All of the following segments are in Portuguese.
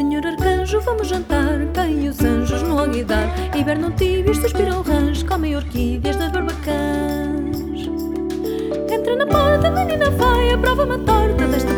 Senhor arcanjo, vamos jantar. Caem os anjos no alguidar. Hibernam tíbios, suspiram rãs. Comem orquídeas das barbacãs. Entra na porta, menina faia. Prova uma torta desta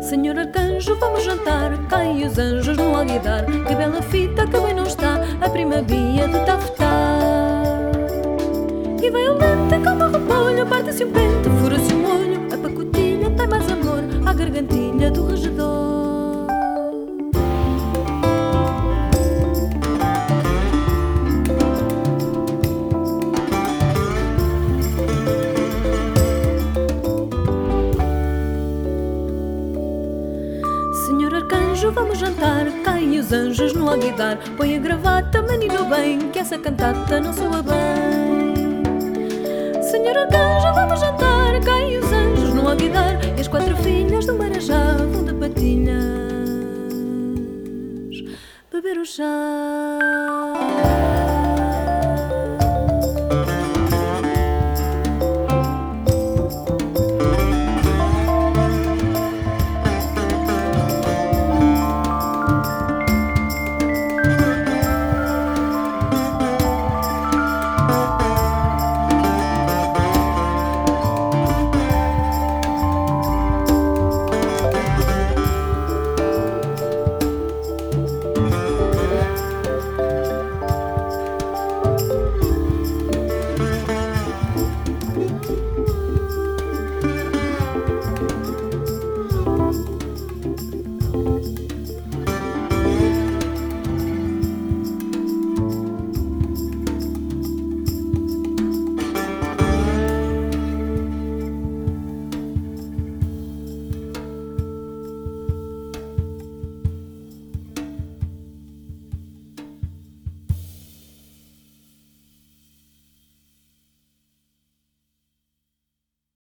Senhor arcanjo, vamos jantar. Caem os anjos no alguidar. Que bela fita, que bem não está. A prima Bia de tafetá. E vai o lente como o repolho. Parte-se um pente, fura-se um olho. A pacotilha tem mais amor. À gargantilha do regedor. Senhor arcanjo, vamos jantar. Caem os anjos no alguidar. Põe a gravata, menino bem, que essa cantata não soa bem. Senhor arcanjo, vamos jantar. Caem os anjos no alguidar. E as quatro filhas do Marajá vão de patilhas beber o chá.